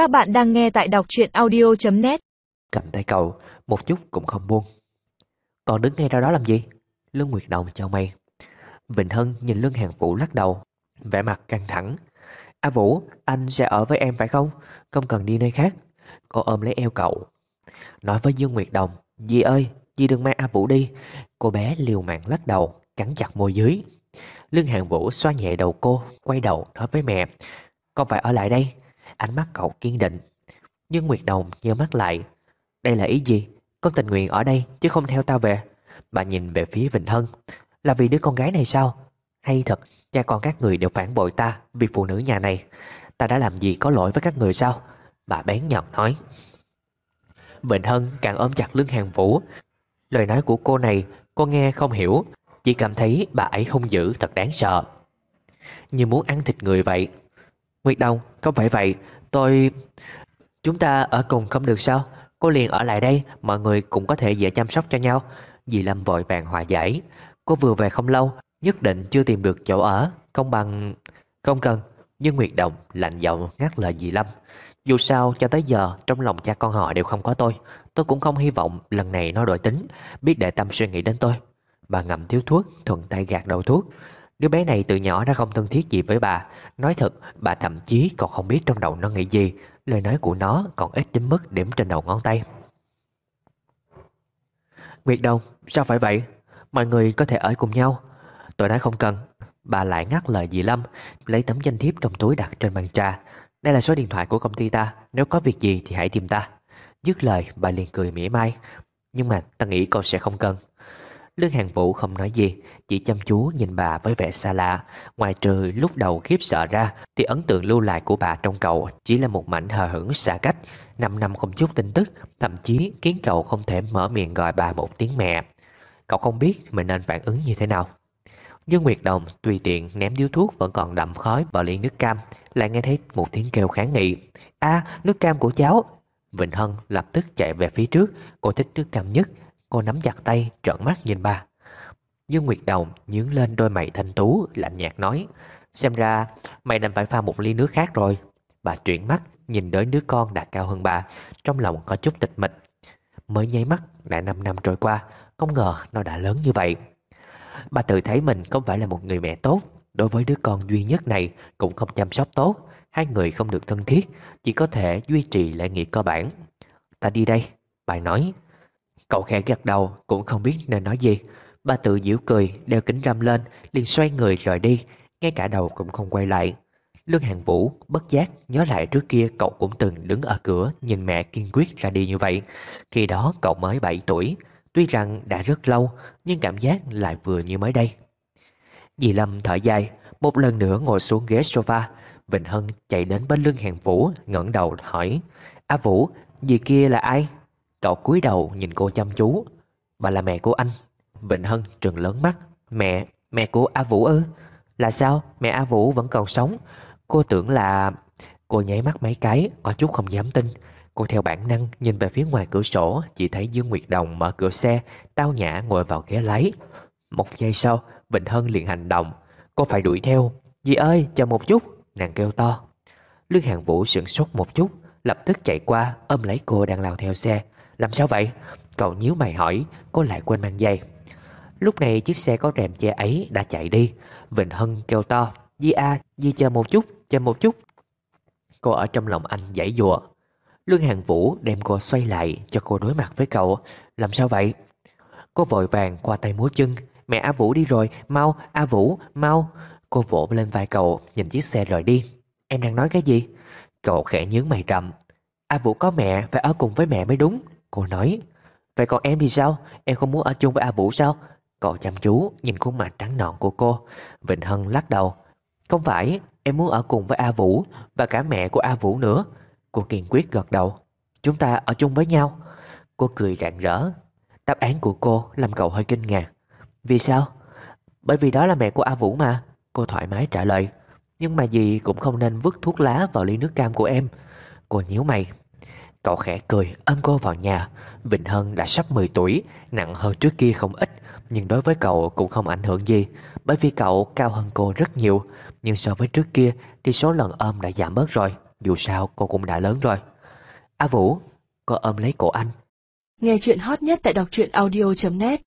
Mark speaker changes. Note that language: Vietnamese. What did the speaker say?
Speaker 1: Các bạn đang nghe tại đọc truyện audio.net
Speaker 2: Cầm tay cậu, Một chút cũng không buông. Còn đứng ngay ra đó làm gì? Lương Nguyệt Đồng cho mày. Vịnh Hân nhìn Lương Hàng Vũ lắc đầu, vẻ mặt căng thẳng. A Vũ, anh sẽ ở với em phải không? Không cần đi nơi khác. Cô ôm lấy eo cậu. Nói với Dương Nguyệt Đồng, Dì ơi, dì đừng mang A Vũ đi. Cô bé liều mạng lắc đầu, Cắn chặt môi dưới. Lương Hàng Vũ xoa nhẹ đầu cô, Quay đầu nói với mẹ, Con phải ở lại đây. Ánh mắt cậu kiên định. Nhưng Nguyệt Đồng nhớ mắt lại. Đây là ý gì? Con tình nguyện ở đây chứ không theo tao về. Bà nhìn về phía Vịnh Hân. Là vì đứa con gái này sao? Hay thật, cha con các người đều phản bội ta Vì phụ nữ nhà này. Ta đã làm gì có lỗi với các người sao? Bà bén nhọn nói. Vịnh Hân càng ôm chặt lưng hàng vũ. Lời nói của cô này, Cô nghe không hiểu. Chỉ cảm thấy bà ấy hung dữ, thật đáng sợ. Như muốn ăn thịt người vậy Nguyệt Đồng, không phải vậy. Tôi... Chúng ta ở cùng không được sao? Cô liền ở lại đây Mọi người cũng có thể dễ chăm sóc cho nhau. Dì Lâm vội vàng hòa giải. Cô vừa về không lâu Nhất định chưa tìm được chỗ ở Không bằng... Không cần. Nhưng Nguyệt Đồng lạnh giọng ngắt lời dì Lâm. Dù sao cho tới giờ Trong lòng cha con họ đều không có tôi. Tôi cũng không hy vọng lần này nó đổi tính Biết để tâm suy nghĩ đến tôi. Bà ngậm thiếu thuốc thuận tay gạt đầu thuốc. Đứa bé này từ nhỏ đã không thân thiết gì với bà. Nói thật, bà thậm chí còn không biết trong đầu nó nghĩ gì. Lời nói của nó còn ít đến mức điểm trên đầu ngón tay. Nguyệt Đông sao phải vậy? Mọi người có thể ở cùng nhau. Tôi nói không cần. Bà lại ngắt lời dì Lâm, Lấy tấm danh thiếp trong túi đặt trên bàn trà. Đây là số điện thoại của công ty ta. Nếu có việc gì thì hãy tìm ta. Dứt lời, bà liền cười mỉa mai. Nhưng mà ta nghĩ con sẽ không cần. Lương Hàng Vũ không nói gì, Chỉ chăm chú nhìn bà với vẻ xa lạ. Ngoài trừ lúc đầu khiếp sợ ra, Thì ấn tượng lưu lại của bà trong cậu Chỉ là một mảnh hờ hững xa cách. Năm năm không chút tin tức, Thậm chí khiến cậu không thể mở miệng gọi bà một tiếng mẹ. Cậu không biết mình nên phản ứng như thế nào. Dương Nguyệt Đồng tùy tiện ném điếu thuốc vẫn còn đậm khói vào ly nước cam, Lại nghe thấy một tiếng kêu kháng nghị. A, nước cam của cháu. Vịnh Hân lập tức chạy về phía trước, Cô thích nước cam nhất. Cô nắm chặt tay, trợn mắt nhìn bà. Dương Nguyệt Đồng nhướng lên đôi mày thanh tú, Lạnh nhạt nói, Xem ra mày đành phải pha một ly nước khác rồi. Bà chuyển mắt nhìn đến đứa con đã cao hơn bà, Trong lòng có chút tịch mịch. Mới nháy mắt đã 5 năm trôi qua, Không ngờ nó đã lớn như vậy. Bà tự thấy mình không phải là một người mẹ tốt, Đối với đứa con duy nhất này Cũng không chăm sóc tốt, Hai người không được thân thiết, Chỉ có thể duy trì lễ nghĩa cơ bản. Ta đi đây, Bà nói. Cậu khẽ gật đầu cũng không biết nên nói gì Bà tự giễu cười đeo kính râm lên liền xoay người rời đi Ngay cả đầu cũng không quay lại Lương Hàng Vũ bất giác nhớ lại trước kia cậu cũng từng đứng ở cửa nhìn mẹ kiên quyết ra đi như vậy. Khi đó cậu mới 7 tuổi, tuy rằng đã rất lâu nhưng cảm giác lại vừa như mới đây. Dì Lâm thở dài, một lần nữa ngồi xuống ghế sofa. Vịnh Hân chạy đến bên Lương Hàng Vũ ngẩng đầu hỏi A Vũ, dì kia là ai? Cậu cúi đầu nhìn cô chăm chú. Bà là mẹ của anh. Vịnh Hân trừng lớn mắt. Mẹ, mẹ của A Vũ ư? Là sao? Mẹ A Vũ vẫn còn sống. Cô tưởng là... Cô nháy mắt mấy cái, có chút không dám tin. Cô theo bản năng nhìn về phía ngoài cửa sổ, chỉ thấy Dương Nguyệt Đồng mở cửa xe, tao nhã ngồi vào ghế lái. Một giây sau, Vịnh Hân liền hành động. Cô phải đuổi theo. Dì ơi, chờ một chút, nàng kêu to. Lương Hàng Vũ sửng sốt một chút, lập tức chạy qua ôm lấy cô đang lao theo xe. Làm sao vậy? Cậu nhíu mày hỏi, cô lại quên mang giày. Lúc này chiếc xe có rèm che ấy đã chạy đi. Vịnh Hân kêu to. Di A, Di chờ một chút, chờ một chút. Cô ở trong lòng anh giải dùa. Lương Hàng Vũ đem cô xoay lại cho cô đối mặt với cậu. Làm sao vậy? Cô vội vàng qua tay múa chân. Mẹ A Vũ đi rồi, mau, A Vũ, mau. Cô vỗ lên vai cậu, nhìn chiếc xe rời đi. Em đang nói cái gì? Cậu khẽ nhướng mày trầm. A Vũ có mẹ, phải ở cùng với mẹ mới đúng. Cô nói. Vậy còn em thì sao? Em không muốn ở chung với A Vũ sao? Cậu chăm chú nhìn khuôn mặt trắng nọn của cô. Vịnh Hân lắc đầu. Không phải, em muốn ở cùng với A Vũ và cả mẹ của A Vũ nữa. Cô kiên quyết gật đầu. Chúng ta ở chung với nhau. Cô cười rạng rỡ. Đáp án của cô làm cậu hơi kinh ngạc. Vì sao? Bởi vì đó là mẹ của A Vũ mà. Cô thoải mái trả lời. Nhưng mà gì cũng không nên vứt thuốc lá vào ly nước cam của em. Cô nhíu mày. Cậu khẽ cười ôm cô vào nhà. Vịnh Hân đã sắp 10 tuổi, nặng hơn trước kia không ít. Nhưng đối với cậu cũng không ảnh hưởng gì. Bởi vì cậu cao hơn cô rất nhiều. Nhưng so với trước kia thì số lần ôm đã giảm bớt rồi. Dù sao cô cũng đã lớn rồi A Vũ Cô ôm lấy cổ anh
Speaker 3: Nghe chuyện hot nhất tại đọc truyện audio.net